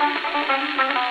Say